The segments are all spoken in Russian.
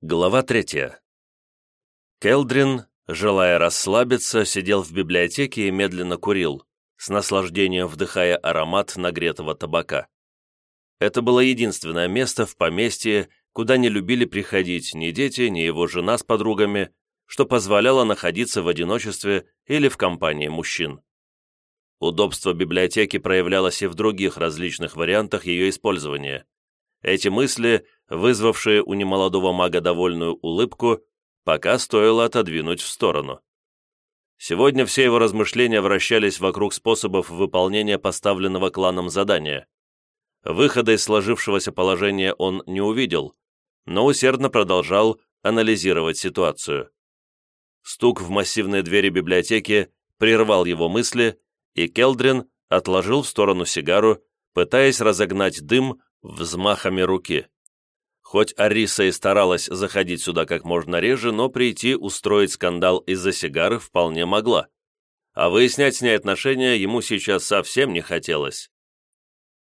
Глава третья. Келдрин, желая расслабиться, сидел в библиотеке и медленно курил, с наслаждением вдыхая аромат нагретого табака. Это было единственное место в поместье, куда не любили приходить ни дети, ни его жена с подругами, что позволяло находиться в одиночестве или в компании мужчин. Удобство библиотеки проявлялось и в других различных вариантах ее использования. Эти мысли – вызвавшие у немолодого мага довольную улыбку, пока стоило отодвинуть в сторону. Сегодня все его размышления вращались вокруг способов выполнения поставленного кланом задания. Выхода из сложившегося положения он не увидел, но усердно продолжал анализировать ситуацию. Стук в массивные двери библиотеки прервал его мысли, и Келдрин отложил в сторону сигару, пытаясь разогнать дым взмахами руки. Хоть Ариса и старалась заходить сюда как можно реже, но прийти устроить скандал из-за сигары вполне могла. А выяснять с ней отношения ему сейчас совсем не хотелось.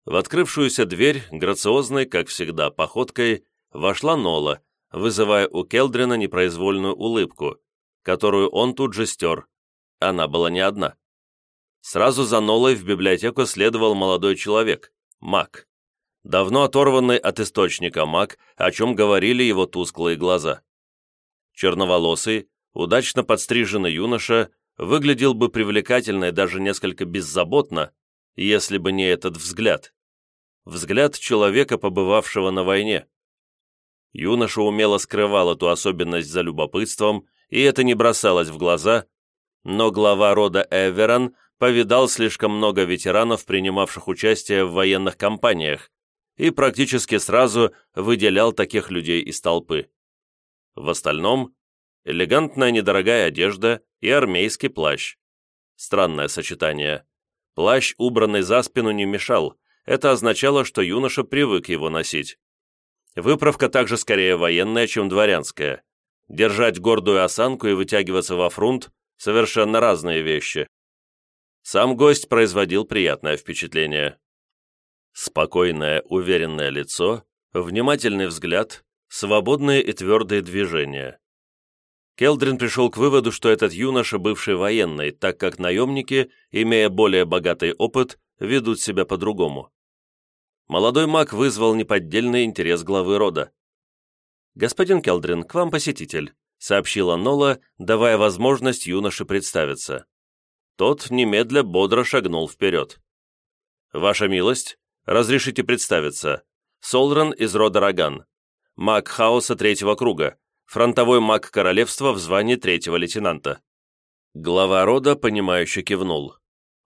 В открывшуюся дверь, грациозной, как всегда, походкой, вошла Нола, вызывая у Келдрина непроизвольную улыбку, которую он тут же стер. Она была не одна. Сразу за Нолой в библиотеку следовал молодой человек, маг давно оторванный от источника маг, о чем говорили его тусклые глаза. Черноволосый, удачно подстриженный юноша выглядел бы привлекательно и даже несколько беззаботно, если бы не этот взгляд. Взгляд человека, побывавшего на войне. Юноша умело скрывал эту особенность за любопытством, и это не бросалось в глаза, но глава рода Эверон повидал слишком много ветеранов, принимавших участие в военных кампаниях, и практически сразу выделял таких людей из толпы. В остальном – элегантная недорогая одежда и армейский плащ. Странное сочетание. Плащ, убранный за спину, не мешал, это означало, что юноша привык его носить. Выправка также скорее военная, чем дворянская. Держать гордую осанку и вытягиваться во фрунт – совершенно разные вещи. Сам гость производил приятное впечатление. Спокойное, уверенное лицо, внимательный взгляд, свободные и твердые движения. Келдрин пришел к выводу, что этот юноша бывший военный, так как наемники, имея более богатый опыт, ведут себя по-другому. Молодой маг вызвал неподдельный интерес главы рода. «Господин Келдрин, к вам посетитель», — сообщила Нола, давая возможность юноше представиться. Тот немедля бодро шагнул вперед. «Ваша милость, Разрешите представиться. Солран из рода Роган. Маг хаоса третьего круга. Фронтовой маг королевства в звании третьего лейтенанта. Глава рода, понимающе кивнул.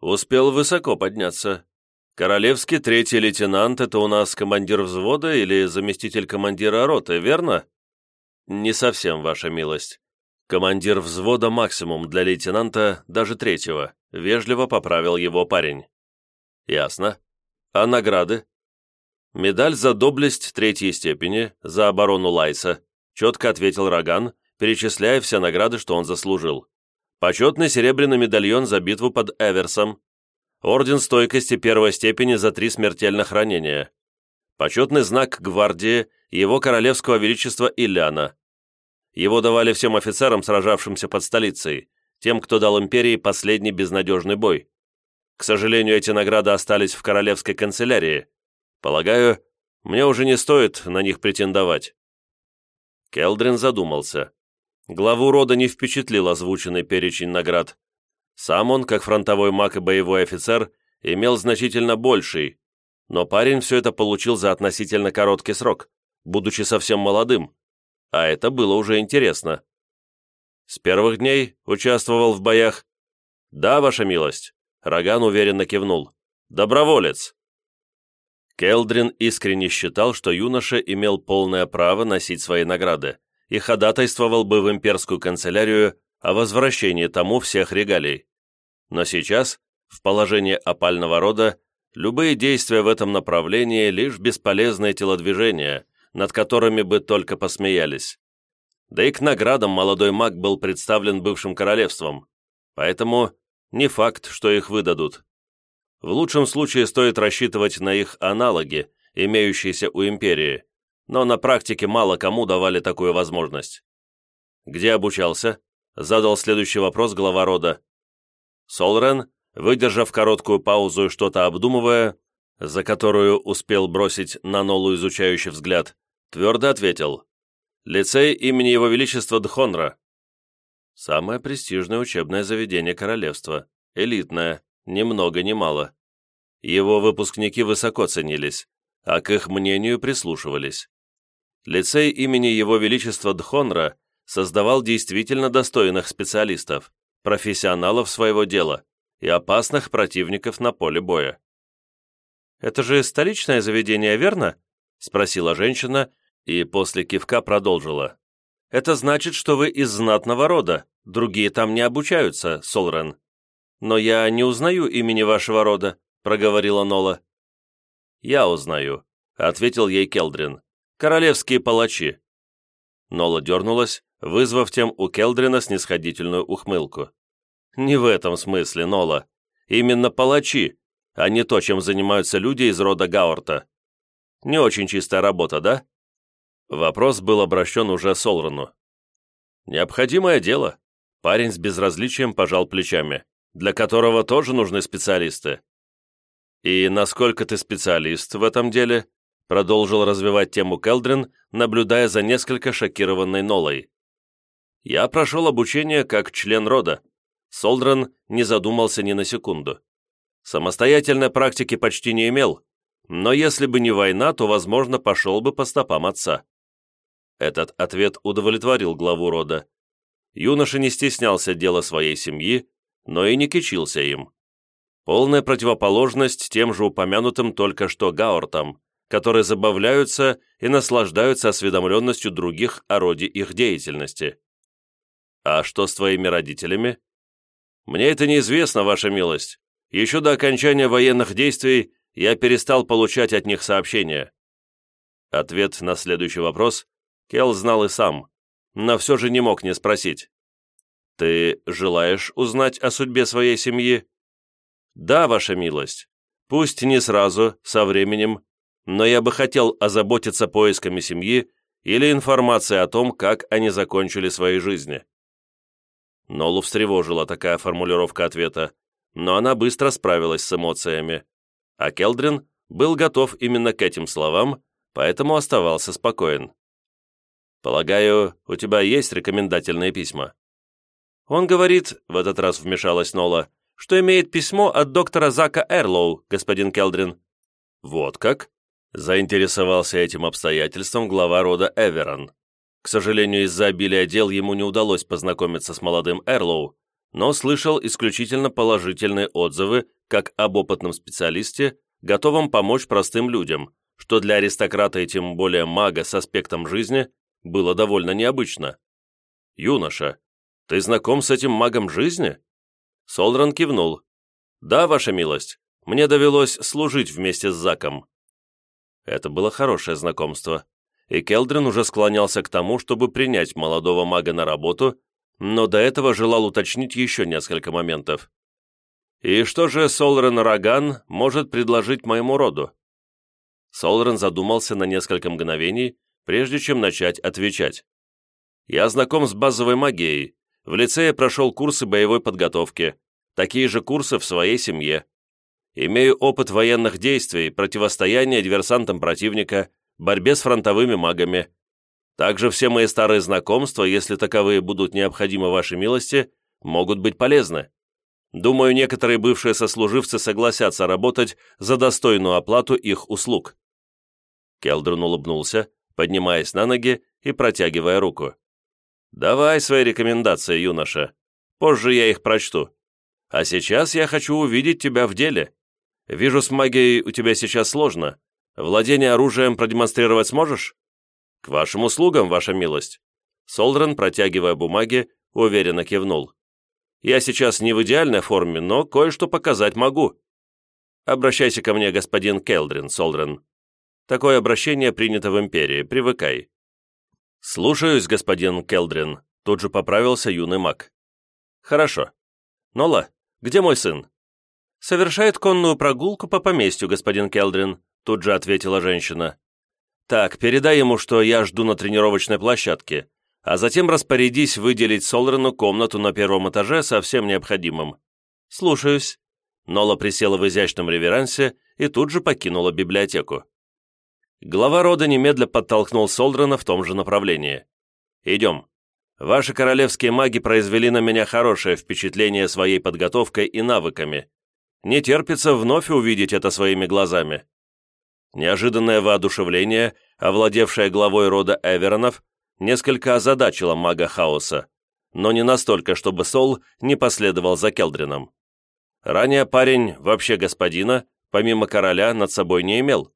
Успел высоко подняться. Королевский третий лейтенант – это у нас командир взвода или заместитель командира роты, верно? Не совсем, ваша милость. Командир взвода максимум для лейтенанта, даже третьего. Вежливо поправил его парень. Ясно. А награды? Медаль за доблесть третьей степени, за оборону Лайса, четко ответил Роган, перечисляя все награды, что он заслужил. Почетный серебряный медальон за битву под Эверсом, орден стойкости первой степени за три смертельных ранения, почетный знак гвардии его королевского величества Ильяна. Его давали всем офицерам, сражавшимся под столицей, тем, кто дал империи последний безнадежный бой. К сожалению, эти награды остались в королевской канцелярии. Полагаю, мне уже не стоит на них претендовать». Келдрин задумался. Главу рода не впечатлил озвученный перечень наград. Сам он, как фронтовой маг и боевой офицер, имел значительно больший, но парень все это получил за относительно короткий срок, будучи совсем молодым, а это было уже интересно. С первых дней участвовал в боях? Да, ваша милость. Роган уверенно кивнул. «Доброволец!» Келдрин искренне считал, что юноша имел полное право носить свои награды и ходатайствовал бы в имперскую канцелярию о возвращении тому всех регалий. Но сейчас, в положении опального рода, любые действия в этом направлении лишь бесполезные телодвижения, над которыми бы только посмеялись. Да и к наградам молодой маг был представлен бывшим королевством, поэтому не факт, что их выдадут. В лучшем случае стоит рассчитывать на их аналоги, имеющиеся у империи, но на практике мало кому давали такую возможность. «Где обучался?» — задал следующий вопрос глава рода. Солрен, выдержав короткую паузу и что-то обдумывая, за которую успел бросить на Нолу изучающий взгляд, твердо ответил. «Лицей имени Его Величества Дхонра». Самое престижное учебное заведение королевства. Элитное, ни много ни мало. Его выпускники высоко ценились, а к их мнению прислушивались. Лицей имени Его Величества Дхонра создавал действительно достойных специалистов, профессионалов своего дела и опасных противников на поле боя. «Это же столичное заведение, верно?» — спросила женщина и после кивка продолжила. «Это значит, что вы из знатного рода, другие там не обучаются, Солрен. Но я не узнаю имени вашего рода», — проговорила Нола. «Я узнаю», — ответил ей Келдрин. «Королевские палачи». Нола дернулась, вызвав тем у Келдрина снисходительную ухмылку. «Не в этом смысле, Нола. Именно палачи, а не то, чем занимаются люди из рода Гаорта. Не очень чистая работа, да?» Вопрос был обращен уже Солрану. «Необходимое дело». Парень с безразличием пожал плечами, для которого тоже нужны специалисты. «И насколько ты специалист в этом деле?» продолжил развивать тему Келдрин, наблюдая за несколько шокированной Нолой. «Я прошел обучение как член рода». Солдран не задумался ни на секунду. Самостоятельной практики почти не имел, но если бы не война, то, возможно, пошел бы по стопам отца. Этот ответ удовлетворил главу рода. Юноша не стеснялся дела своей семьи, но и не кичился им. Полная противоположность тем же упомянутым только что Гаортам, которые забавляются и наслаждаются осведомленностью других о роде их деятельности. «А что с твоими родителями?» «Мне это неизвестно, ваша милость. Еще до окончания военных действий я перестал получать от них сообщения». Ответ на следующий вопрос Келл знал и сам, но все же не мог не спросить. «Ты желаешь узнать о судьбе своей семьи?» «Да, ваша милость. Пусть не сразу, со временем, но я бы хотел озаботиться поисками семьи или информацией о том, как они закончили свои жизни». Нолу встревожила такая формулировка ответа, но она быстро справилась с эмоциями. А Келдрин был готов именно к этим словам, поэтому оставался спокоен. «Полагаю, у тебя есть рекомендательные письма?» «Он говорит», — в этот раз вмешалась Нола, «что имеет письмо от доктора Зака Эрлоу, господин Келдрин». «Вот как?» — заинтересовался этим обстоятельством глава рода Эверон. К сожалению, из-за обилия дел ему не удалось познакомиться с молодым Эрлоу, но слышал исключительно положительные отзывы как об опытном специалисте, готовом помочь простым людям, что для аристократа и тем более мага с аспектом жизни было довольно необычно. «Юноша, ты знаком с этим магом жизни?» Солдран кивнул. «Да, ваша милость, мне довелось служить вместе с Заком». Это было хорошее знакомство и Келдрин уже склонялся к тому, чтобы принять молодого мага на работу, но до этого желал уточнить еще несколько моментов. «И что же Солрен Раган может предложить моему роду?» Солрен задумался на несколько мгновений, прежде чем начать отвечать. «Я знаком с базовой магией. В лицее прошел курсы боевой подготовки, такие же курсы в своей семье. Имею опыт военных действий, противостояния диверсантам противника, борьбе с фронтовыми магами. Также все мои старые знакомства, если таковые будут необходимы вашей милости, могут быть полезны. Думаю, некоторые бывшие сослуживцы согласятся работать за достойную оплату их услуг». Келдрун улыбнулся, поднимаясь на ноги и протягивая руку. «Давай свои рекомендации, юноша. Позже я их прочту. А сейчас я хочу увидеть тебя в деле. Вижу, с магией у тебя сейчас сложно, Владение оружием продемонстрировать сможешь?» «К вашим услугам, ваша милость». Солдрен, протягивая бумаги, уверенно кивнул. «Я сейчас не в идеальной форме, но кое-что показать могу». «Обращайся ко мне, господин Келдрин, Солдрен. Такое обращение принято в Империи, привыкай». «Слушаюсь, господин Келдрин», — тут же поправился юный маг. «Хорошо. Нола, где мой сын?» «Совершает конную прогулку по поместью, господин Келдрин», тут же ответила женщина. Так, передай ему, что я жду на тренировочной площадке, а затем распорядись выделить Солрену комнату на первом этаже со всем необходимым. Слушаюсь. Нола присела в изящном реверансе и тут же покинула библиотеку. Глава рода немедля подтолкнул Солдрена в том же направлении. «Идем. Ваши королевские маги произвели на меня хорошее впечатление своей подготовкой и навыками. Не терпится вновь увидеть это своими глазами». Неожиданное воодушевление, овладевшее главой рода Эверонов, несколько озадачило мага хаоса, но не настолько, чтобы Сол не последовал за Келдрином. Ранее парень, вообще господина, помимо короля, над собой не имел,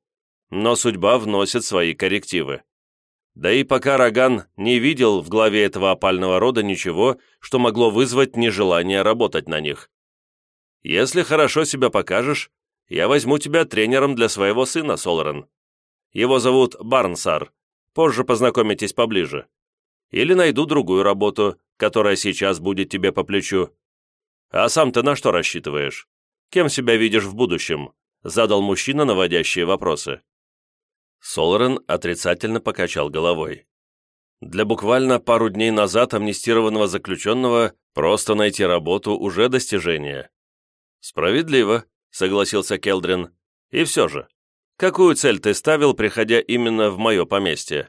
но судьба вносит свои коррективы. Да и пока Роган не видел в главе этого опального рода ничего, что могло вызвать нежелание работать на них. «Если хорошо себя покажешь, я возьму тебя тренером для своего сына, Солорен. Его зовут Барнсар, позже познакомитесь поближе. Или найду другую работу, которая сейчас будет тебе по плечу. А сам ты на что рассчитываешь? Кем себя видишь в будущем?» задал мужчина наводящие вопросы. Солорен отрицательно покачал головой. Для буквально пару дней назад амнистированного заключенного просто найти работу уже достижение. «Справедливо», — согласился Келдрин. «И все же, какую цель ты ставил, приходя именно в мое поместье?»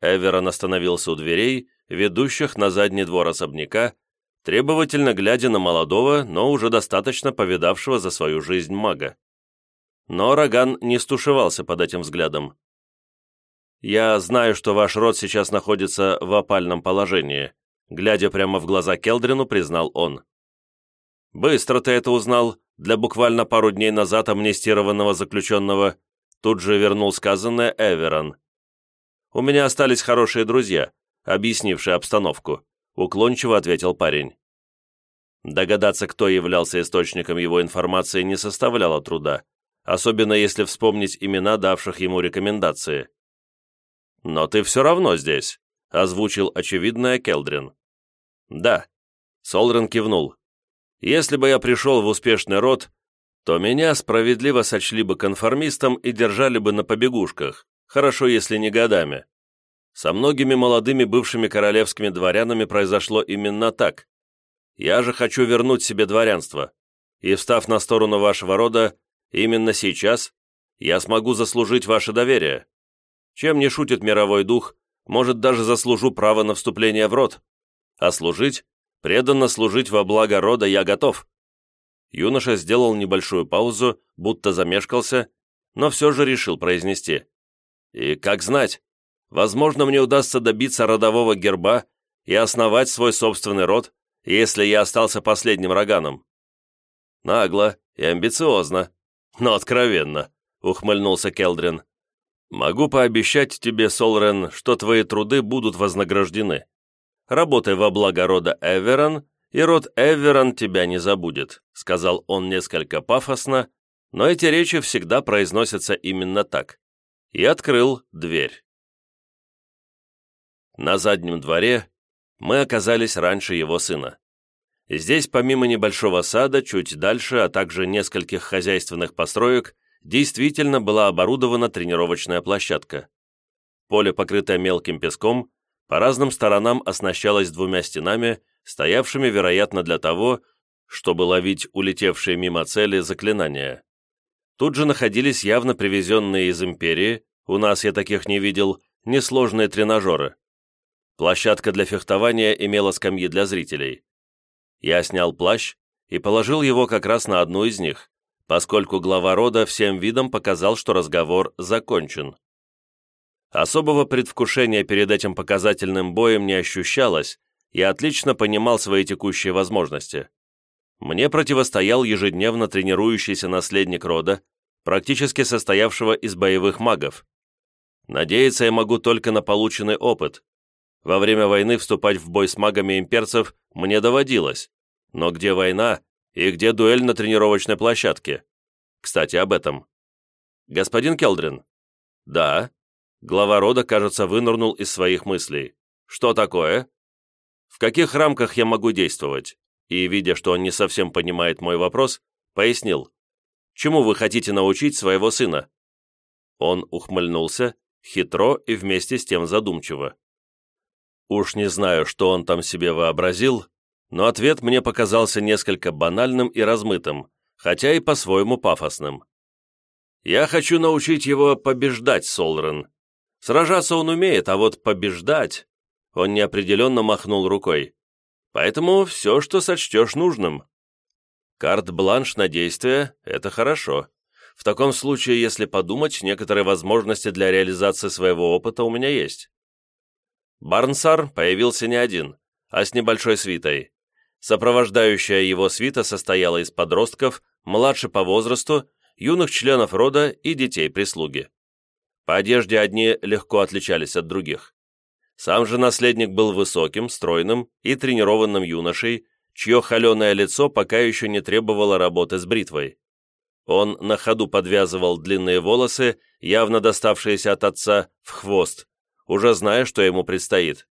Эверон остановился у дверей, ведущих на задний двор особняка, требовательно глядя на молодого, но уже достаточно повидавшего за свою жизнь мага. Но Роган не стушевался под этим взглядом. «Я знаю, что ваш род сейчас находится в опальном положении», глядя прямо в глаза Келдрину, признал он. «Быстро ты это узнал, для буквально пару дней назад амнистированного заключенного», тут же вернул сказанное Эверон. «У меня остались хорошие друзья, объяснившие обстановку», уклончиво ответил парень. Догадаться, кто являлся источником его информации, не составляло труда, особенно если вспомнить имена давших ему рекомендации. «Но ты все равно здесь», — озвучил очевидное Келдрин. «Да», — Солрен кивнул. «Если бы я пришел в успешный род, то меня справедливо сочли бы конформистом и держали бы на побегушках, хорошо, если не годами. Со многими молодыми бывшими королевскими дворянами произошло именно так. Я же хочу вернуть себе дворянство, и, встав на сторону вашего рода, Именно сейчас я смогу заслужить ваше доверие. Чем не шутит мировой дух, может, даже заслужу право на вступление в род. А служить, преданно служить во благо рода я готов». Юноша сделал небольшую паузу, будто замешкался, но все же решил произнести. «И как знать, возможно, мне удастся добиться родового герба и основать свой собственный род, если я остался последним роганом». Нагло и амбициозно, но откровенно», — ухмыльнулся Келдрин. «Могу пообещать тебе, Солрен, что твои труды будут вознаграждены. Работай во благо рода Эверон, и род Эверон тебя не забудет», — сказал он несколько пафосно, но эти речи всегда произносятся именно так. И открыл дверь. На заднем дворе мы оказались раньше его сына. Здесь, помимо небольшого сада, чуть дальше, а также нескольких хозяйственных построек, действительно была оборудована тренировочная площадка. Поле, покрытое мелким песком, по разным сторонам оснащалось двумя стенами, стоявшими, вероятно, для того, чтобы ловить улетевшие мимо цели заклинания. Тут же находились явно привезенные из Империи, у нас я таких не видел, несложные тренажеры. Площадка для фехтования имела скамьи для зрителей. Я снял плащ и положил его как раз на одну из них, поскольку глава рода всем видом показал, что разговор закончен. Особого предвкушения перед этим показательным боем не ощущалось, я отлично понимал свои текущие возможности. Мне противостоял ежедневно тренирующийся наследник рода, практически состоявшего из боевых магов. Надеяться я могу только на полученный опыт, во время войны вступать в бой с магами имперцев мне доводилось. Но где война и где дуэль на тренировочной площадке? Кстати, об этом. Господин Келдрин. Да. Глава рода, кажется, вынырнул из своих мыслей. Что такое? В каких рамках я могу действовать? И, видя, что он не совсем понимает мой вопрос, пояснил. Чему вы хотите научить своего сына? Он ухмыльнулся хитро и вместе с тем задумчиво. Уж не знаю, что он там себе вообразил, но ответ мне показался несколько банальным и размытым, хотя и по-своему пафосным. «Я хочу научить его побеждать, Солрен. Сражаться он умеет, а вот побеждать...» Он неопределенно махнул рукой. «Поэтому все, что сочтешь нужным». Карт-бланш на действие – это хорошо. В таком случае, если подумать, некоторые возможности для реализации своего опыта у меня есть. Барнсар появился не один, а с небольшой свитой. Сопровождающая его свита состояла из подростков, младше по возрасту, юных членов рода и детей-прислуги. По одежде одни легко отличались от других. Сам же наследник был высоким, стройным и тренированным юношей, чье холеное лицо пока еще не требовало работы с бритвой. Он на ходу подвязывал длинные волосы, явно доставшиеся от отца, в хвост, уже зная, что ему предстоит.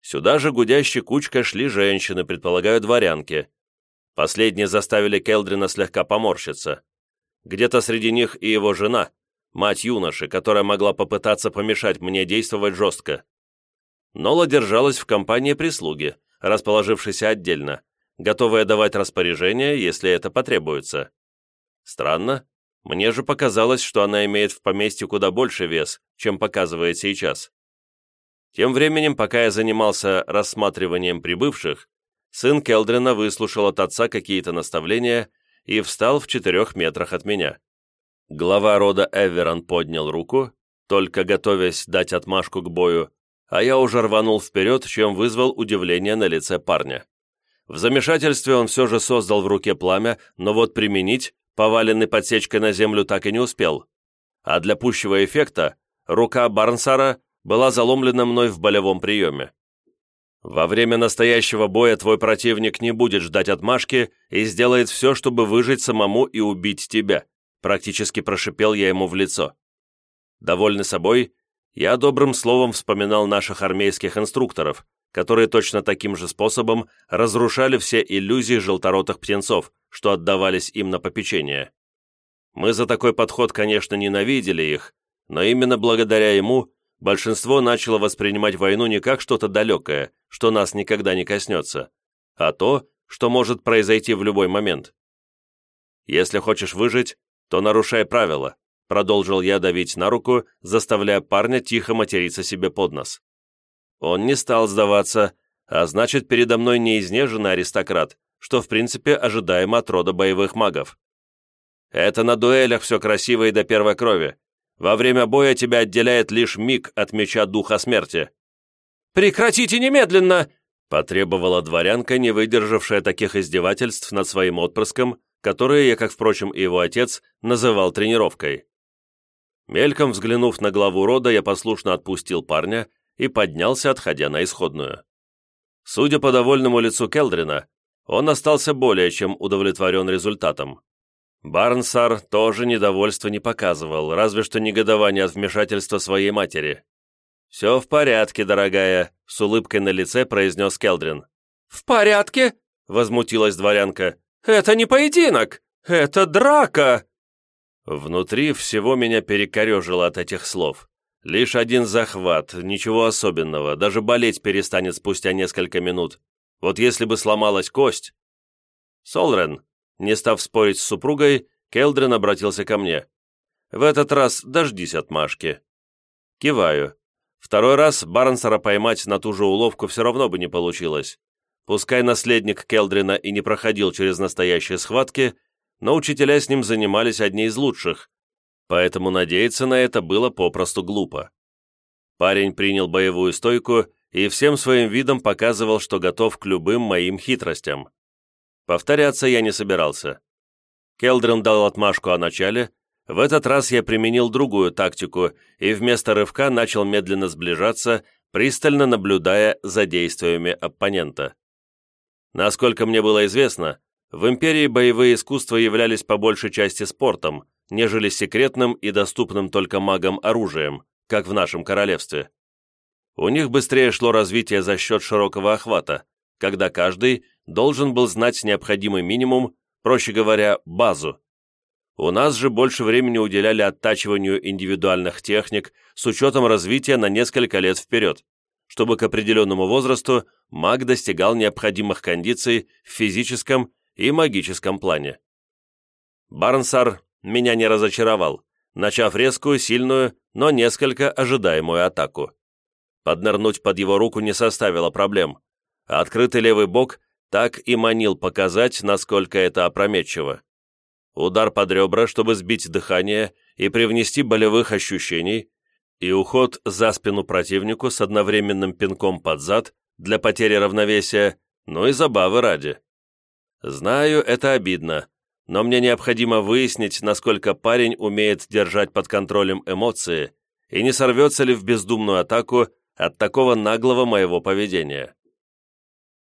Сюда же гудящей кучкой шли женщины, предполагаю, дворянки. Последние заставили Келдрина слегка поморщиться. Где-то среди них и его жена, мать юноши, которая могла попытаться помешать мне действовать жестко. Нола держалась в компании прислуги, расположившейся отдельно, готовая давать распоряжения, если это потребуется. Странно, мне же показалось, что она имеет в поместье куда больше вес, чем показывает сейчас. Тем временем, пока я занимался рассматриванием прибывших, сын Келдрина выслушал от отца какие-то наставления и встал в четырех метрах от меня. Глава рода Эверон поднял руку, только готовясь дать отмашку к бою, а я уже рванул вперед, чем вызвал удивление на лице парня. В замешательстве он все же создал в руке пламя, но вот применить поваленный подсечкой на землю так и не успел. А для пущего эффекта рука Барнсара была заломлена мной в болевом приеме. Во время настоящего боя твой противник не будет ждать отмашки и сделает все, чтобы выжить самому и убить тебя, практически прошипел я ему в лицо. Довольный собой, я добрым словом вспоминал наших армейских инструкторов, которые точно таким же способом разрушали все иллюзии желторотых птенцов, что отдавались им на попечение. Мы за такой подход, конечно, ненавидели их, но именно благодаря ему большинство начало воспринимать войну не как что-то далекое, что нас никогда не коснется, а то, что может произойти в любой момент. Если хочешь выжить, то нарушай правила, продолжил я давить на руку, заставляя парня тихо материться себе под нос. Он не стал сдаваться, а значит, передо мной не изнеженный аристократ, что в принципе ожидаемо от рода боевых магов. Это на дуэлях все красиво и до первой крови. Во время боя тебя отделяет лишь миг от меча духа смерти. «Прекратите немедленно!» потребовала дворянка, не выдержавшая таких издевательств над своим отпрыском, которые я, как, впрочем, и его отец, называл тренировкой. Мельком взглянув на главу рода, я послушно отпустил парня и поднялся, отходя на исходную. Судя по довольному лицу Келдрина, он остался более чем удовлетворен результатом. Барнсар тоже недовольства не показывал, разве что негодование от вмешательства своей матери. «Все в порядке, дорогая», — с улыбкой на лице произнес Келдрин. «В порядке?» — возмутилась дворянка. «Это не поединок! Это драка!» Внутри всего меня перекорежило от этих слов. Лишь один захват, ничего особенного, даже болеть перестанет спустя несколько минут. Вот если бы сломалась кость... Солрен, не став спорить с супругой, Келдрин обратился ко мне. В этот раз дождись отмашки. Киваю. Второй раз Барнсера поймать на ту же уловку все равно бы не получилось. Пускай наследник Келдрина и не проходил через настоящие схватки, но учителя с ним занимались одни из лучших, поэтому надеяться на это было попросту глупо. Парень принял боевую стойку и всем своим видом показывал, что готов к любым моим хитростям. Повторяться я не собирался. Келдрин дал отмашку о начале, в этот раз я применил другую тактику и вместо рывка начал медленно сближаться, пристально наблюдая за действиями оппонента. Насколько мне было известно, в Империи боевые искусства являлись по большей части спортом, нежели секретным и доступным только магам оружием, как в нашем королевстве. У них быстрее шло развитие за счет широкого охвата, когда каждый должен был знать необходимый минимум, проще говоря, базу. У нас же больше времени уделяли оттачиванию индивидуальных техник с учетом развития на несколько лет вперед, чтобы к определенному возрасту маг достигал необходимых кондиций в физическом и магическом плане. Барнсар меня не разочаровал, начав резкую, сильную, но несколько ожидаемую атаку. Поднырнуть под его руку не составило проблем, открытый левый бок так и манил показать, насколько это опрометчиво. Удар под ребра, чтобы сбить дыхание и привнести болевых ощущений, и уход за спину противнику с одновременным пинком под зад для потери равновесия, но и забавы ради. Знаю, это обидно, но мне необходимо выяснить, насколько парень умеет держать под контролем эмоции и не сорвется ли в бездумную атаку от такого наглого моего поведения.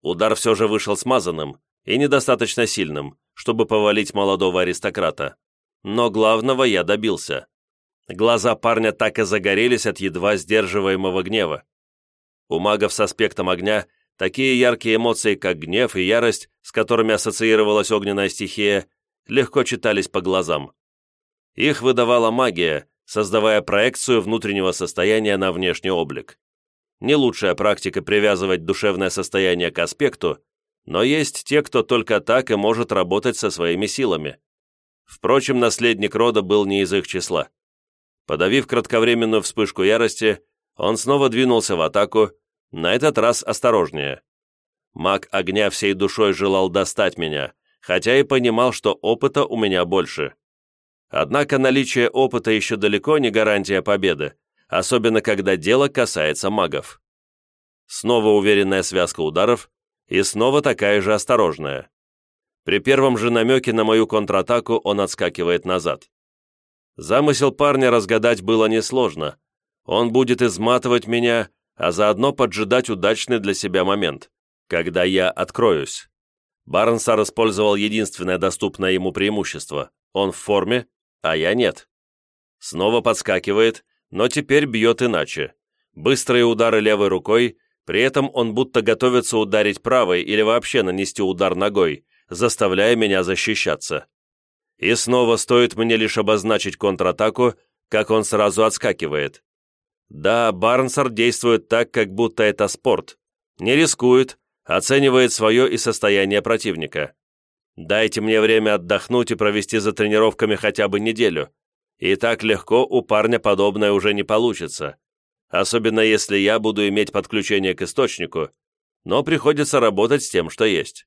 Удар все же вышел смазанным и недостаточно сильным, чтобы повалить молодого аристократа. Но главного я добился. Глаза парня так и загорелись от едва сдерживаемого гнева. У магов с аспектом огня такие яркие эмоции, как гнев и ярость, с которыми ассоциировалась огненная стихия, легко читались по глазам. Их выдавала магия, создавая проекцию внутреннего состояния на внешний облик. Не лучшая практика привязывать душевное состояние к аспекту, но есть те, кто только так и может работать со своими силами. Впрочем, наследник рода был не из их числа. Подавив кратковременную вспышку ярости, он снова двинулся в атаку, на этот раз осторожнее. Маг огня всей душой желал достать меня, хотя и понимал, что опыта у меня больше. Однако наличие опыта еще далеко не гарантия победы, особенно когда дело касается магов. Снова уверенная связка ударов, и снова такая же осторожная. При первом же намеке на мою контратаку он отскакивает назад. Замысел парня разгадать было несложно. Он будет изматывать меня, а заодно поджидать удачный для себя момент, когда я откроюсь. Барнсар использовал единственное доступное ему преимущество. Он в форме, а я нет. Снова подскакивает, но теперь бьет иначе. Быстрые удары левой рукой, при этом он будто готовится ударить правой или вообще нанести удар ногой, заставляя меня защищаться. И снова стоит мне лишь обозначить контратаку, как он сразу отскакивает. Да, Барнсар действует так, как будто это спорт. Не рискует, оценивает свое и состояние противника. Дайте мне время отдохнуть и провести за тренировками хотя бы неделю. И так легко у парня подобное уже не получится. Особенно если я буду иметь подключение к источнику, но приходится работать с тем, что есть.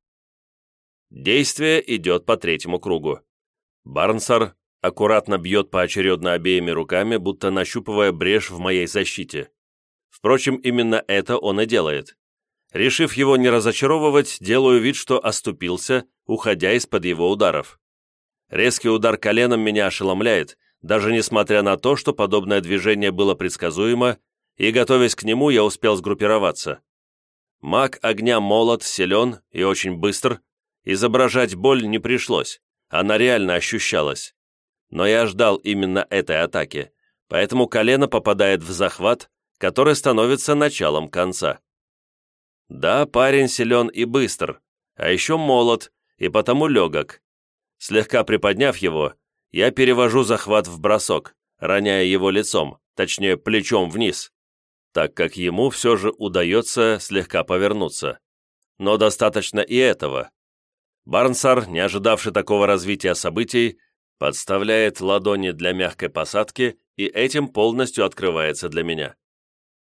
Действие идет по третьему кругу. Барнсар аккуратно бьет поочередно обеими руками, будто нащупывая брешь в моей защите. Впрочем, именно это он и делает. Решив его не разочаровывать, делаю вид, что оступился, уходя из-под его ударов. Резкий удар коленом меня ошеломляет, даже несмотря на то, что подобное движение было предсказуемо, и, готовясь к нему, я успел сгруппироваться. Маг огня молод, силен и очень быстр. Изображать боль не пришлось, она реально ощущалась. Но я ждал именно этой атаки, поэтому колено попадает в захват, который становится началом конца. Да, парень силен и быстр, а еще молод, и потому легок. Слегка приподняв его, я перевожу захват в бросок, роняя его лицом, точнее плечом вниз, так как ему все же удается слегка повернуться. Но достаточно и этого. Барнсар, не ожидавший такого развития событий, подставляет ладони для мягкой посадки и этим полностью открывается для меня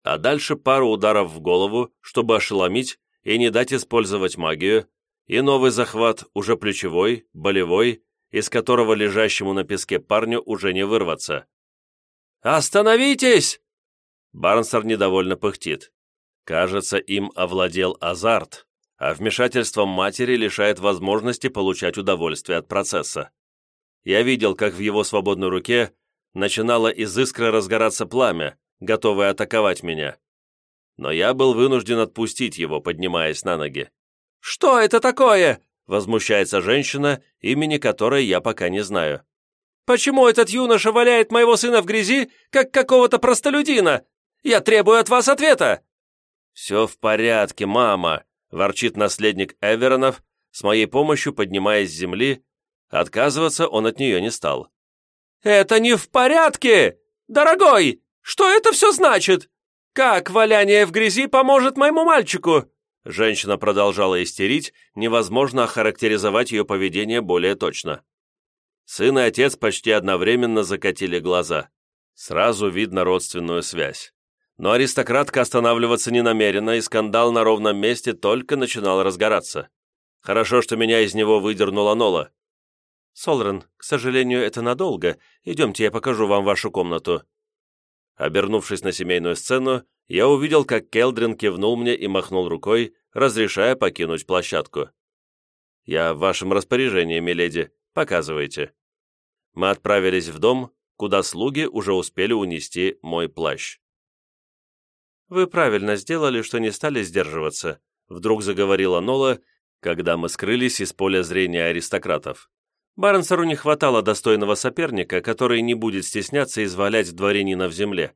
а дальше пару ударов в голову, чтобы ошеломить и не дать использовать магию, и новый захват, уже плечевой, болевой, из которого лежащему на песке парню уже не вырваться. «Остановитесь!» Барнсар недовольно пыхтит. Кажется, им овладел азарт, а вмешательством матери лишает возможности получать удовольствие от процесса. Я видел, как в его свободной руке начинало из искры разгораться пламя, готовый атаковать меня. Но я был вынужден отпустить его, поднимаясь на ноги. «Что это такое?» — возмущается женщина, имени которой я пока не знаю. «Почему этот юноша валяет моего сына в грязи, как какого-то простолюдина? Я требую от вас ответа!» «Все в порядке, мама», — ворчит наследник Эверонов, с моей помощью поднимаясь с земли, Отказываться он от нее не стал. «Это не в порядке! Дорогой, что это все значит? Как валяние в грязи поможет моему мальчику?» Женщина продолжала истерить, невозможно охарактеризовать ее поведение более точно. Сын и отец почти одновременно закатили глаза. Сразу видно родственную связь. Но аристократка останавливаться не намерена, и скандал на ровном месте только начинал разгораться. Хорошо, что меня из него выдернула Нола. «Солрен, к сожалению, это надолго. Идемте, я покажу вам вашу комнату». Обернувшись на семейную сцену, я увидел, как Келдрин кивнул мне и махнул рукой, разрешая покинуть площадку. «Я в вашем распоряжении, миледи. Показывайте». Мы отправились в дом, куда слуги уже успели унести мой плащ. «Вы правильно сделали, что не стали сдерживаться», вдруг заговорила Нола, когда мы скрылись из поля зрения аристократов. Барнсеру не хватало достойного соперника, который не будет стесняться извалять дворянина в земле.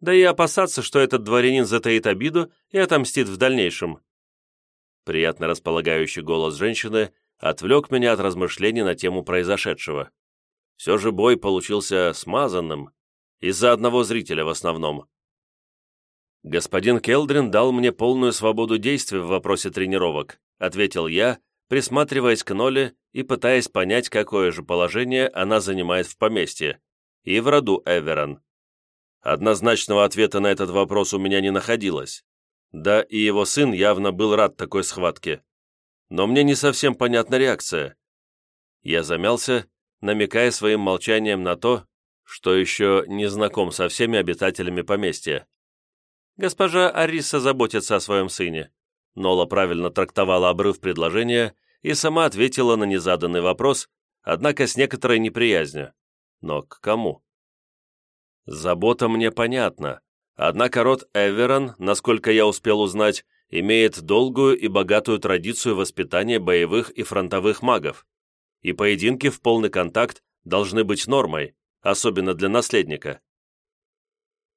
Да и опасаться, что этот дворянин затаит обиду и отомстит в дальнейшем. Приятно располагающий голос женщины отвлек меня от размышлений на тему произошедшего. Все же бой получился смазанным, из-за одного зрителя в основном. «Господин Келдрин дал мне полную свободу действий в вопросе тренировок», ответил я, присматриваясь к Ноле и пытаясь понять, какое же положение она занимает в поместье и в роду Эверон. Однозначного ответа на этот вопрос у меня не находилось. Да, и его сын явно был рад такой схватке. Но мне не совсем понятна реакция. Я замялся, намекая своим молчанием на то, что еще не знаком со всеми обитателями поместья. Госпожа Ариса заботится о своем сыне. Нола правильно трактовала обрыв предложения и сама ответила на незаданный вопрос, однако с некоторой неприязнью. Но к кому? Забота мне понятна, однако род Эверон, насколько я успел узнать, имеет долгую и богатую традицию воспитания боевых и фронтовых магов, и поединки в полный контакт должны быть нормой, особенно для наследника.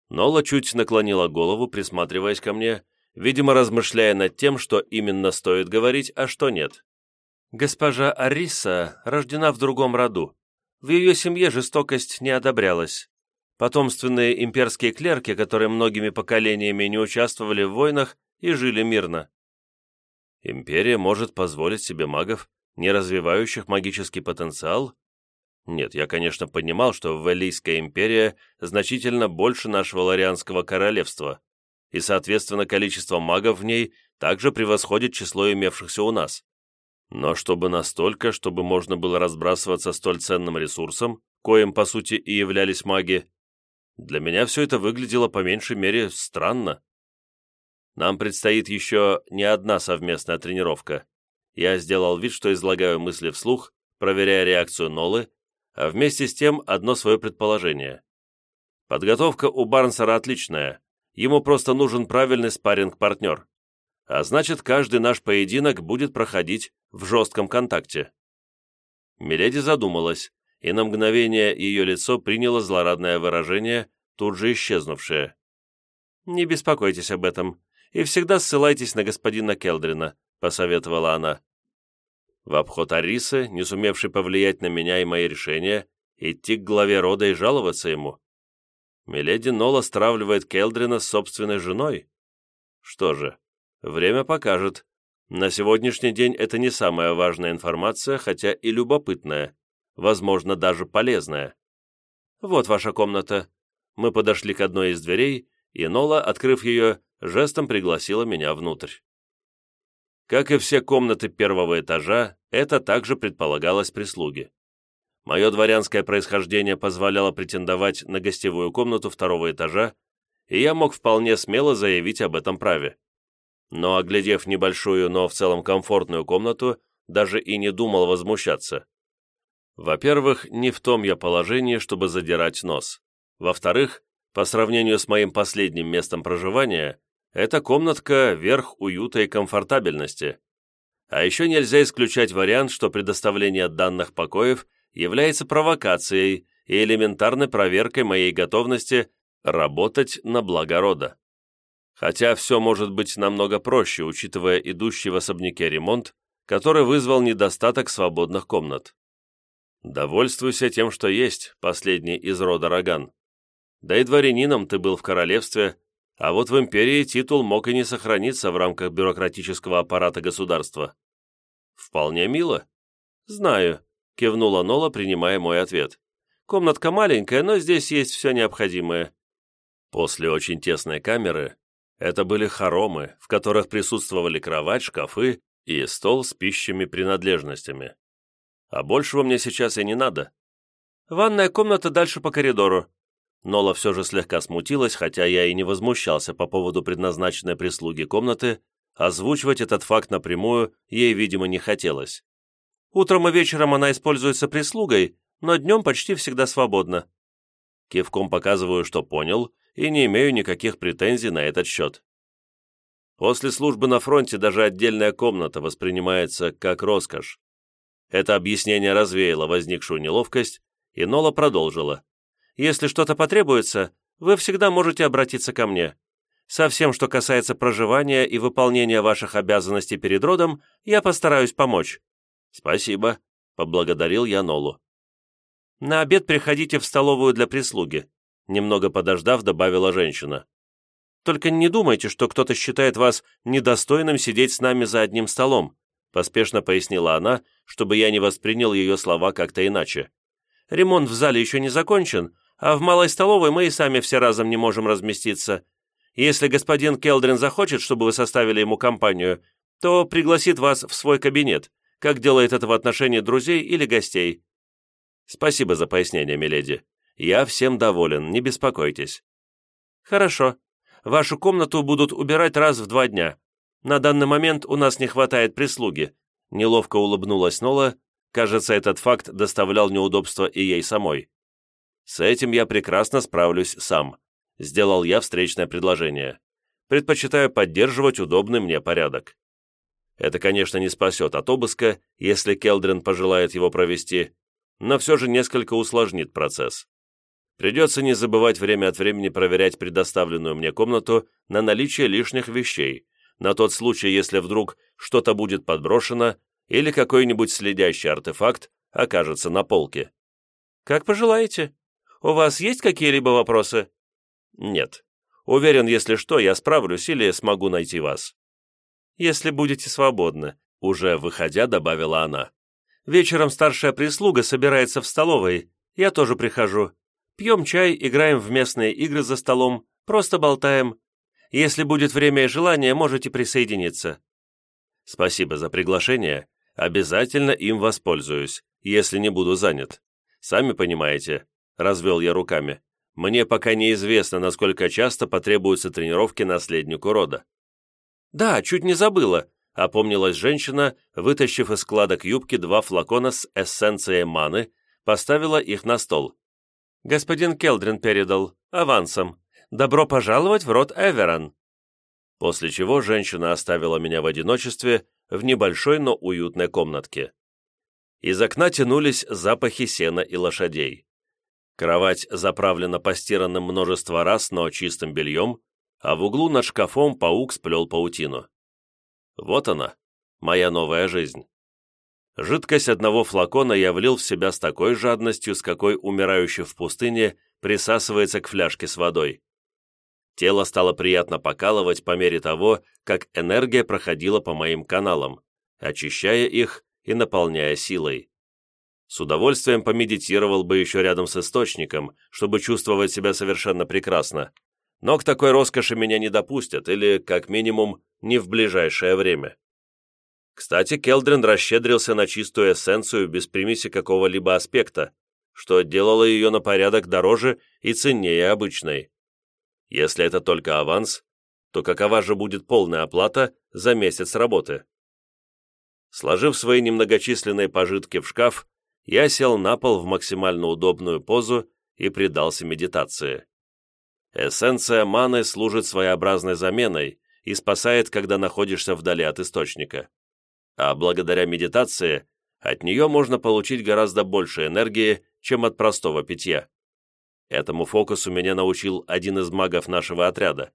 Нола чуть наклонила голову, присматриваясь ко мне, видимо, размышляя над тем, что именно стоит говорить, а что нет. «Госпожа Ариса рождена в другом роду. В ее семье жестокость не одобрялась. Потомственные имперские клерки, которые многими поколениями не участвовали в войнах и жили мирно. Империя может позволить себе магов, не развивающих магический потенциал? Нет, я, конечно, понимал, что Валийская империя значительно больше нашего Ларианского королевства, и, соответственно, количество магов в ней также превосходит число имевшихся у нас. Но чтобы настолько, чтобы можно было разбрасываться столь ценным ресурсом, коим, по сути, и являлись маги, для меня все это выглядело по меньшей мере странно. Нам предстоит еще не одна совместная тренировка. Я сделал вид, что излагаю мысли вслух, проверяя реакцию Нолы, а вместе с тем одно свое предположение. Подготовка у Барнсера отличная, ему просто нужен правильный спарринг-партнер. А значит, каждый наш поединок будет проходить в жестком контакте. Миледи задумалась, и на мгновение ее лицо приняло злорадное выражение, тут же исчезнувшее. «Не беспокойтесь об этом, и всегда ссылайтесь на господина Келдрина», — посоветовала она. В обход Арисы, не сумевший повлиять на меня и мои решения, идти к главе рода и жаловаться ему. Миледи Нола стравливает Келдрина с собственной женой. Что же, время покажет. На сегодняшний день это не самая важная информация, хотя и любопытная, возможно, даже полезная. Вот ваша комната. Мы подошли к одной из дверей, и Нола, открыв ее, жестом пригласила меня внутрь. Как и все комнаты первого этажа, это также предполагалось прислуги. Мое дворянское происхождение позволяло претендовать на гостевую комнату второго этажа, и я мог вполне смело заявить об этом праве. Но, оглядев небольшую, но в целом комфортную комнату, даже и не думал возмущаться. Во-первых, не в том я положении, чтобы задирать нос. Во-вторых, по сравнению с моим последним местом проживания, эта комнатка – верх уюта и комфортабельности. А еще нельзя исключать вариант, что предоставление данных покоев является провокацией и элементарной проверкой моей готовности работать на благо рода. Хотя все может быть намного проще, учитывая идущий в особняке ремонт, который вызвал недостаток свободных комнат. «Довольствуйся тем, что есть, последний из рода Роган. Да и дворянином ты был в королевстве, а вот в империи титул мог и не сохраниться в рамках бюрократического аппарата государства». «Вполне мило». «Знаю», — кивнула Нола, принимая мой ответ. «Комнатка маленькая, но здесь есть все необходимое». После очень тесной камеры это были хоромы, в которых присутствовали кровать, шкафы и стол с пищими принадлежностями. А большего мне сейчас и не надо. Ванная комната дальше по коридору. Нола все же слегка смутилась, хотя я и не возмущался по поводу предназначенной прислуги комнаты, озвучивать этот факт напрямую ей, видимо, не хотелось. Утром и вечером она используется прислугой, но днем почти всегда свободна. Кивком показываю, что понял, и не имею никаких претензий на этот счет. После службы на фронте даже отдельная комната воспринимается как роскошь. Это объяснение развеяло возникшую неловкость, и Нола продолжила. «Если что-то потребуется, вы всегда можете обратиться ко мне. Со всем, что касается проживания и выполнения ваших обязанностей перед родом, я постараюсь помочь». «Спасибо», — поблагодарил я Нолу. «На обед приходите в столовую для прислуги», — немного подождав, добавила женщина. «Только не думайте, что кто-то считает вас недостойным сидеть с нами за одним столом поспешно пояснила она, чтобы я не воспринял ее слова как-то иначе. «Ремонт в зале еще не закончен, а в малой столовой мы и сами все разом не можем разместиться. Если господин Келдрин захочет, чтобы вы составили ему компанию, то пригласит вас в свой кабинет, как делает это в отношении друзей или гостей». «Спасибо за пояснение, миледи. Я всем доволен, не беспокойтесь». «Хорошо. Вашу комнату будут убирать раз в два дня. На данный момент у нас не хватает прислуги», — неловко улыбнулась Нола. Кажется, этот факт доставлял неудобства и ей самой. «С этим я прекрасно справлюсь сам», — сделал я встречное предложение. «Предпочитаю поддерживать удобный мне порядок». Это, конечно, не спасет от обыска, если Келдрин пожелает его провести, но все же несколько усложнит процесс. Придется не забывать время от времени проверять предоставленную мне комнату на наличие лишних вещей, на тот случай, если вдруг что-то будет подброшено или какой-нибудь следящий артефакт окажется на полке. «Как пожелаете. У вас есть какие-либо вопросы?» «Нет. Уверен, если что, я справлюсь или смогу найти вас». «Если будете свободны», — уже выходя добавила она. «Вечером старшая прислуга собирается в столовой. Я тоже прихожу. Пьем чай, играем в местные игры за столом, просто болтаем. Если будет время и желание, можете присоединиться». «Спасибо за приглашение. Обязательно им воспользуюсь, если не буду занят. Сами понимаете», — развел я руками. «Мне пока неизвестно, насколько часто потребуются тренировки наследнику рода». «Да, чуть не забыла», — опомнилась женщина, вытащив из складок юбки два флакона с эссенцией маны, поставила их на стол. «Господин Келдрин передал. Авансом. Добро пожаловать в род Эверон!» После чего женщина оставила меня в одиночестве в небольшой, но уютной комнатке. Из окна тянулись запахи сена и лошадей. Кровать заправлена постиранным множество раз, но чистым бельем, а в углу над шкафом паук сплел паутину. Вот она, моя новая жизнь. Жидкость одного флакона я влил в себя с такой жадностью, с какой умирающий в пустыне присасывается к фляжке с водой. Тело стало приятно покалывать по мере того, как энергия проходила по моим каналам, очищая их и наполняя силой. С удовольствием помедитировал бы еще рядом с источником, чтобы чувствовать себя совершенно прекрасно. Но к такой роскоши меня не допустят, или, как минимум, не в ближайшее время. Кстати, Келдрин расщедрился на чистую эссенцию без примеси какого-либо аспекта, что делало ее на порядок дороже и ценнее обычной. Если это только аванс, то какова же будет полная оплата за месяц работы? Сложив свои немногочисленные пожитки в шкаф, я сел на пол в максимально удобную позу и предался медитации. Эссенция маны служит своеобразной заменой и спасает, когда находишься вдали от источника. А благодаря медитации от нее можно получить гораздо больше энергии, чем от простого питья. Этому фокусу меня научил один из магов нашего отряда.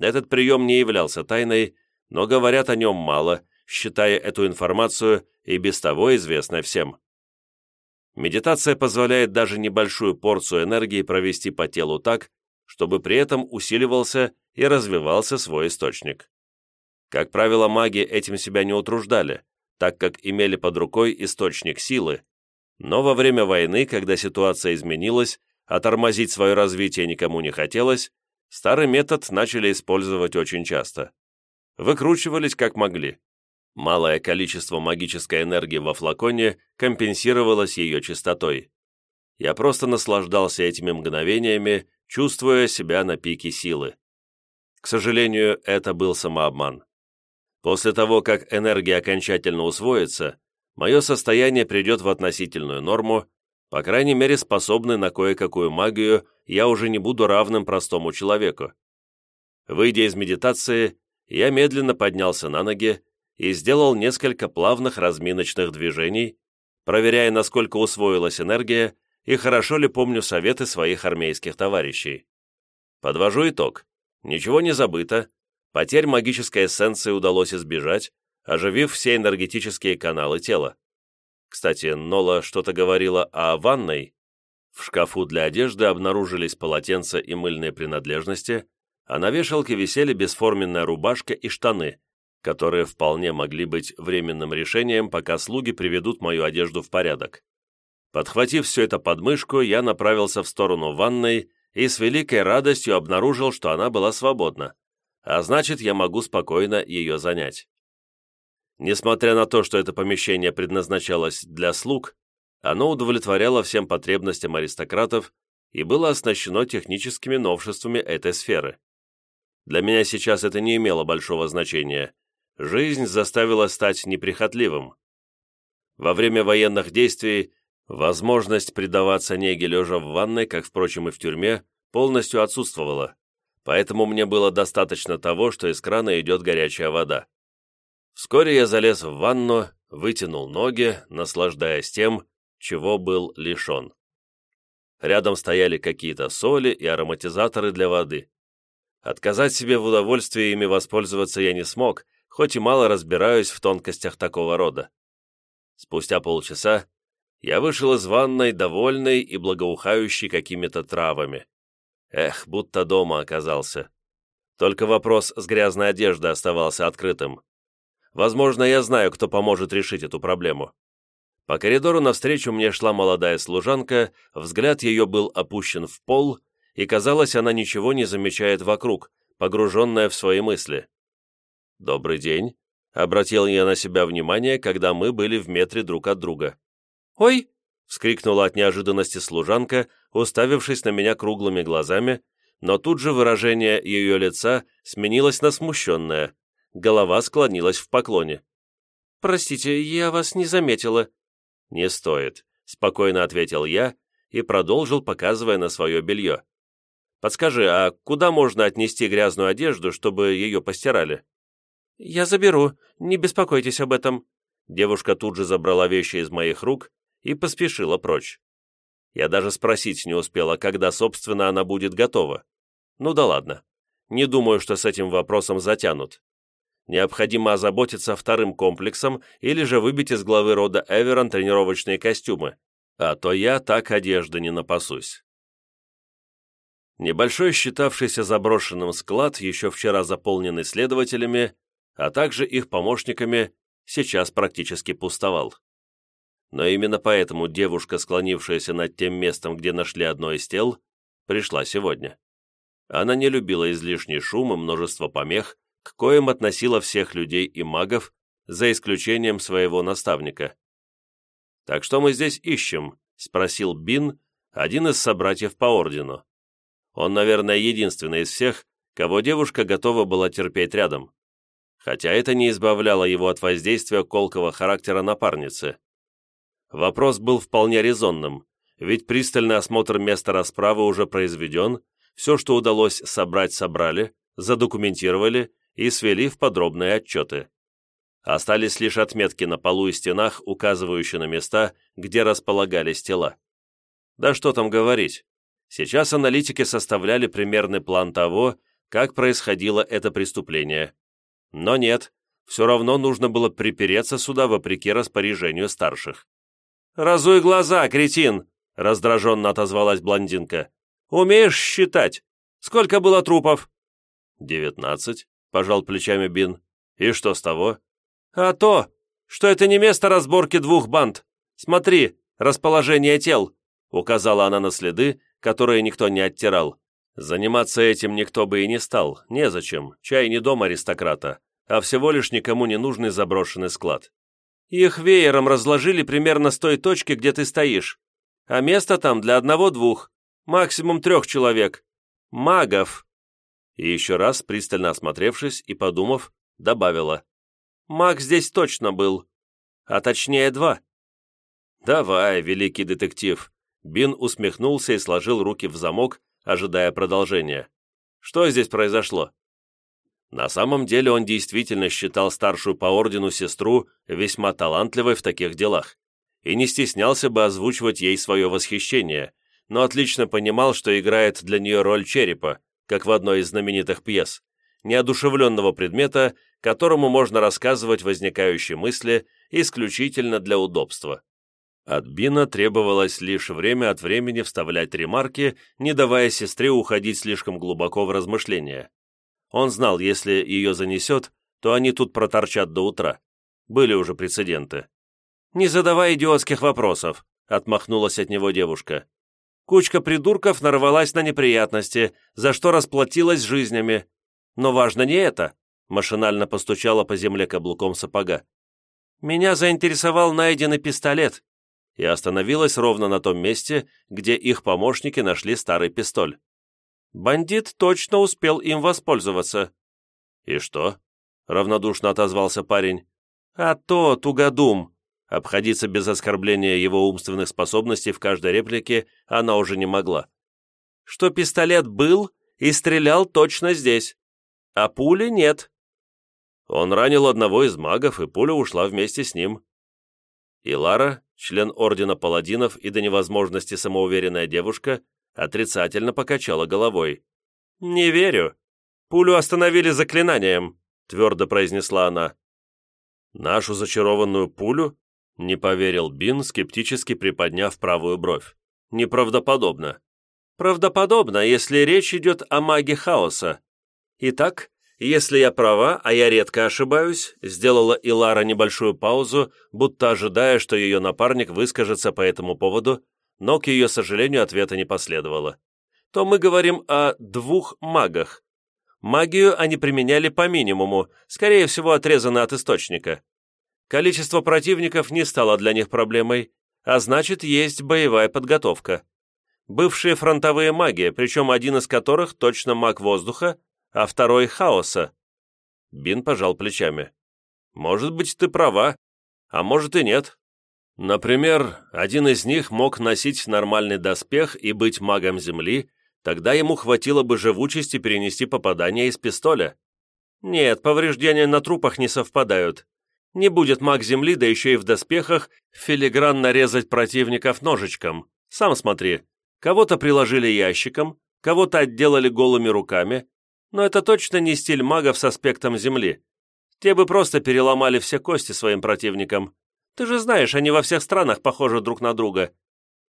Этот прием не являлся тайной, но говорят о нем мало, считая эту информацию и без того известной всем. Медитация позволяет даже небольшую порцию энергии провести по телу так, чтобы при этом усиливался и развивался свой источник. Как правило, маги этим себя не утруждали, так как имели под рукой источник силы, но во время войны, когда ситуация изменилась, а тормозить свое развитие никому не хотелось, старый метод начали использовать очень часто. Выкручивались как могли. Малое количество магической энергии во флаконе компенсировалось ее чистотой. Я просто наслаждался этими мгновениями, чувствуя себя на пике силы. К сожалению, это был самообман. После того, как энергия окончательно усвоится, мое состояние придет в относительную норму, по крайней мере способный на кое-какую магию, я уже не буду равным простому человеку. Выйдя из медитации, я медленно поднялся на ноги и сделал несколько плавных разминочных движений, проверяя, насколько усвоилась энергия и хорошо ли помню советы своих армейских товарищей. Подвожу итог. Ничего не забыто, потерь магической эссенции удалось избежать, оживив все энергетические каналы тела. Кстати, Нола что-то говорила о ванной. В шкафу для одежды обнаружились полотенца и мыльные принадлежности, а на вешалке висели бесформенная рубашка и штаны, которые вполне могли быть временным решением, пока слуги приведут мою одежду в порядок. Подхватив все это под мышку, я направился в сторону ванной и с великой радостью обнаружил, что она была свободна, а значит, я могу спокойно ее занять. Несмотря на то, что это помещение предназначалось для слуг, оно удовлетворяло всем потребностям аристократов и было оснащено техническими новшествами этой сферы. Для меня сейчас это не имело большого значения. Жизнь заставила стать неприхотливым. Во время военных действий возможность предаваться неге лежа в ванной, как, впрочем, и в тюрьме, полностью отсутствовала поэтому мне было достаточно того, что из крана идет горячая вода. Вскоре я залез в ванну, вытянул ноги, наслаждаясь тем, чего был лишен. Рядом стояли какие-то соли и ароматизаторы для воды. Отказать себе в удовольствии ими воспользоваться я не смог, хоть и мало разбираюсь в тонкостях такого рода. Спустя полчаса я вышел из ванной, довольный и благоухающий какими-то травами. Эх, будто дома оказался. Только вопрос с грязной одеждой оставался открытым. Возможно, я знаю, кто поможет решить эту проблему. По коридору навстречу мне шла молодая служанка, взгляд ее был опущен в пол, и, казалось, она ничего не замечает вокруг, погруженная в свои мысли. «Добрый день», — обратил я на себя внимание, когда мы были в метре друг от друга. «Ой!» вскрикнула от неожиданности служанка, уставившись на меня круглыми глазами, но тут же выражение ее лица сменилось на смущенное. Голова склонилась в поклоне. «Простите, я вас не заметила». «Не стоит», — спокойно ответил я и продолжил, показывая на свое белье. «Подскажи, а куда можно отнести грязную одежду, чтобы ее постирали?» «Я заберу, не беспокойтесь об этом». Девушка тут же забрала вещи из моих рук и поспешила прочь. Я даже спросить не успела, когда, собственно, она будет готова. Ну да ладно. Не думаю, что с этим вопросом затянут. Необходимо озаботиться вторым комплексом или же выбить из главы рода Эверон тренировочные костюмы, а то я так одежды не напасусь. Небольшой считавшийся заброшенным склад, еще вчера заполненный следователями, а также их помощниками, сейчас практически пустовал. Но именно поэтому девушка, склонившаяся над тем местом, где нашли одно из тел, пришла сегодня. Она не любила излишний шум и множество помех, к коим относила всех людей и магов, за исключением своего наставника. «Так что мы здесь ищем?» — спросил Бин, один из собратьев по ордену. Он, наверное, единственный из всех, кого девушка готова была терпеть рядом. Хотя это не избавляло его от воздействия колкого характера напарницы. Вопрос был вполне резонным, ведь пристальный осмотр места расправы уже произведен, все, что удалось собрать, собрали, задокументировали и свели в подробные отчеты. Остались лишь отметки на полу и стенах, указывающие на места, где располагались тела. Да что там говорить. Сейчас аналитики составляли примерный план того, как происходило это преступление. Но нет, все равно нужно было припереться сюда вопреки распоряжению старших. «Разуй глаза, кретин!» — раздраженно отозвалась блондинка. «Умеешь считать? Сколько было трупов?» «Девятнадцать», — пожал плечами Бин. «И что с того?» «А то, что это не место разборки двух банд. Смотри, расположение тел», — указала она на следы, которые никто не оттирал. Заниматься этим никто бы и не стал, незачем, чай не дом аристократа, а всего лишь никому не нужный заброшенный склад. Их веером разложили примерно с той точки, где ты стоишь, а место там для одного-двух, максимум трех человек. Магов!» И еще раз, пристально осмотревшись и подумав, добавила. «Маг здесь точно был, а точнее два». «Давай, великий детектив!» Бин усмехнулся и сложил руки в замок, ожидая продолжения. «Что здесь произошло?» На самом деле он действительно считал старшую по ордену сестру весьма талантливой в таких делах и не стеснялся бы озвучивать ей свое восхищение, но отлично понимал, что играет для нее роль черепа, как в одной из знаменитых пьес, неодушевленного предмета, которому можно рассказывать возникающие мысли исключительно для удобства. От Бина требовалось лишь время от времени вставлять ремарки, не давая сестре уходить слишком глубоко в размышления. Он знал, если ее занесет, то они тут проторчат до утра. Были уже прецеденты. «Не задавай идиотских вопросов», — отмахнулась от него девушка. Кучка придурков нарвалась на неприятности, за что расплатилась жизнями. Но важно не это, машинально постучала по земле каблуком сапога. Меня заинтересовал найденный пистолет и остановилась ровно на том месте, где их помощники нашли старый пистоль. Бандит точно успел им воспользоваться. «И что?» — равнодушно отозвался парень. «А то, тугодум!» Обходиться без оскорбления его умственных способностей в каждой реплике она уже не могла. «Что пистолет был и стрелял точно здесь, а пули нет». Он ранил одного из магов, и пуля ушла вместе с ним. И Лара, член Ордена Паладинов и до невозможности самоуверенная девушка, отрицательно покачала головой. «Не верю. Пулю остановили заклинанием», — твердо произнесла она. «Нашу зачарованную пулю?» — не поверил Бин, скептически приподняв правую бровь. «Неправдоподобно». «Правдоподобно, если речь идет о маге хаоса. Итак, если я права, а я редко ошибаюсь», сделала Илара небольшую паузу, будто ожидая, что ее напарник выскажется по этому поводу, но, к ее сожалению, ответа не последовало. То мы говорим о двух магах. Магию они применяли по минимуму, скорее всего, отрезаны от источника. Количество противников не стало для них проблемой, а значит, есть боевая подготовка. Бывшие фронтовые маги, причем один из которых точно маг воздуха, а второй — хаоса. Бин пожал плечами. «Может быть, ты права, а может и нет. Например, один из них мог носить нормальный доспех и быть магом Земли, тогда ему хватило бы живучести перенести попадание из пистоля. Нет, повреждения на трупах не совпадают. Не будет маг Земли, да еще и в доспехах, филигранно резать противников ножичком. Сам смотри, кого-то приложили ящиком, кого-то отделали голыми руками, но это точно не стиль магов с аспектом Земли. Те бы просто переломали все кости своим противникам. Ты же знаешь, они во всех странах похожи друг на друга.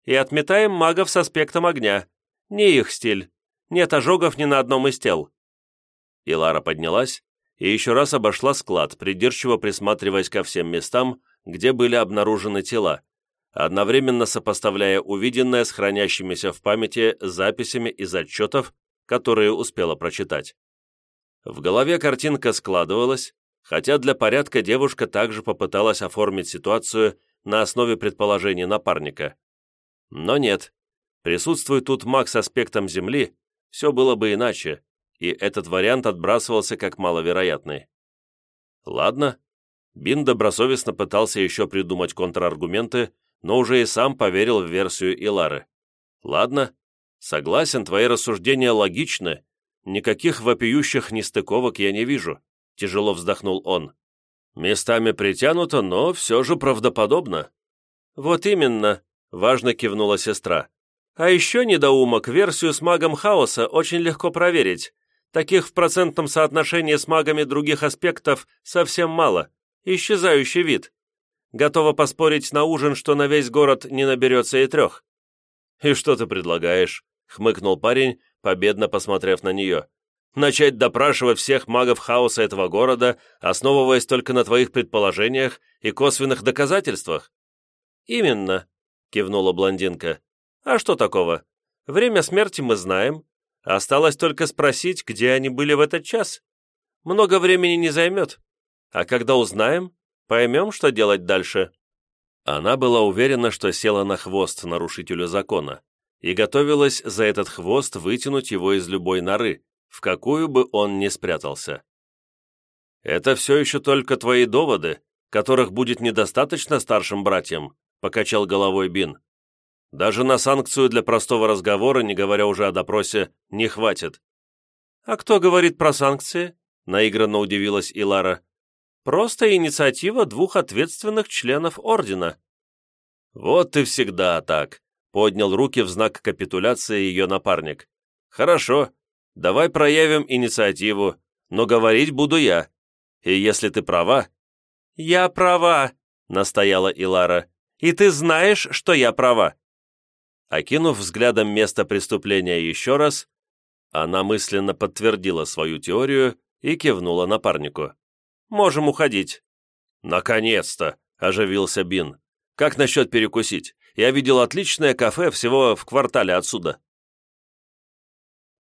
И отметаем магов с аспектом огня. Не их стиль. Нет ожогов ни на одном из тел». И Лара поднялась и еще раз обошла склад, придирчиво присматриваясь ко всем местам, где были обнаружены тела, одновременно сопоставляя увиденное с хранящимися в памяти записями из отчетов, которые успела прочитать. В голове картинка складывалась, хотя для порядка девушка также попыталась оформить ситуацию на основе предположений напарника. Но нет, присутствует тут маг с аспектом Земли, все было бы иначе, и этот вариант отбрасывался как маловероятный. Ладно, Бин добросовестно пытался еще придумать контраргументы, но уже и сам поверил в версию Илары. Ладно, согласен, твои рассуждения логичны, никаких вопиющих нестыковок я не вижу тяжело вздохнул он. «Местами притянуто, но все же правдоподобно». «Вот именно», — важно кивнула сестра. «А еще, недоумок, версию с магом хаоса очень легко проверить. Таких в процентном соотношении с магами других аспектов совсем мало. Исчезающий вид. Готова поспорить на ужин, что на весь город не наберется и трех». «И что ты предлагаешь?» — хмыкнул парень, победно посмотрев на нее. «Начать допрашивать всех магов хаоса этого города, основываясь только на твоих предположениях и косвенных доказательствах?» «Именно», — кивнула блондинка. «А что такого? Время смерти мы знаем. Осталось только спросить, где они были в этот час. Много времени не займет. А когда узнаем, поймем, что делать дальше». Она была уверена, что села на хвост нарушителю закона и готовилась за этот хвост вытянуть его из любой норы, в какую бы он ни спрятался. «Это все еще только твои доводы, которых будет недостаточно старшим братьям», покачал головой Бин. «Даже на санкцию для простого разговора, не говоря уже о допросе, не хватит». «А кто говорит про санкции?» наигранно удивилась Илара. «Просто инициатива двух ответственных членов Ордена». «Вот ты всегда так», — поднял руки в знак капитуляции ее напарник. «Хорошо, давай проявим инициативу, но говорить буду я. И если ты права...» «Я права», — настояла Илара. «И ты знаешь, что я права». Окинув взглядом место преступления еще раз, она мысленно подтвердила свою теорию и кивнула напарнику. «Можем уходить». «Наконец-то!» – оживился Бин. «Как насчет перекусить? Я видел отличное кафе всего в квартале отсюда».